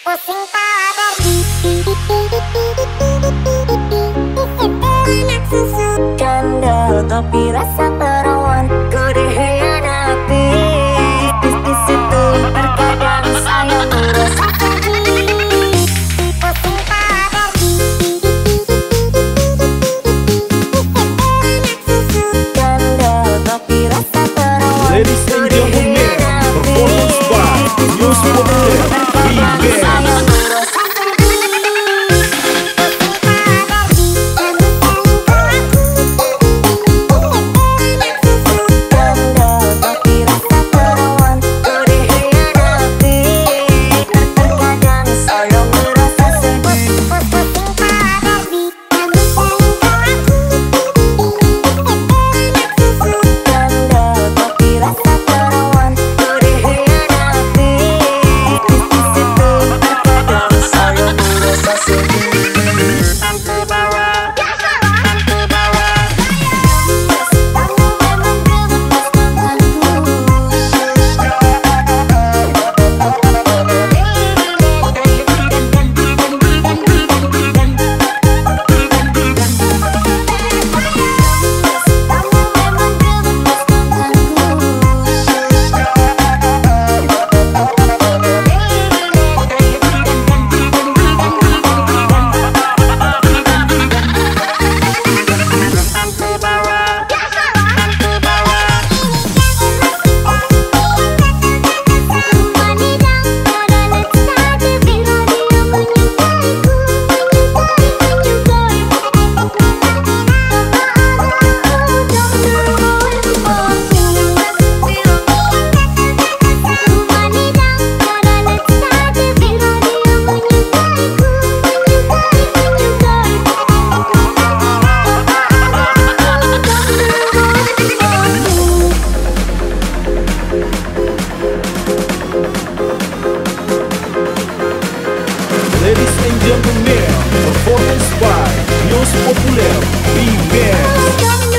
Pusing tapi rasa perawan Kau dihianati Di, situ terkadang saya merasa Ladies and gentlemen, performance by News Ladies and gentlemen, performance by News Popular Big Band.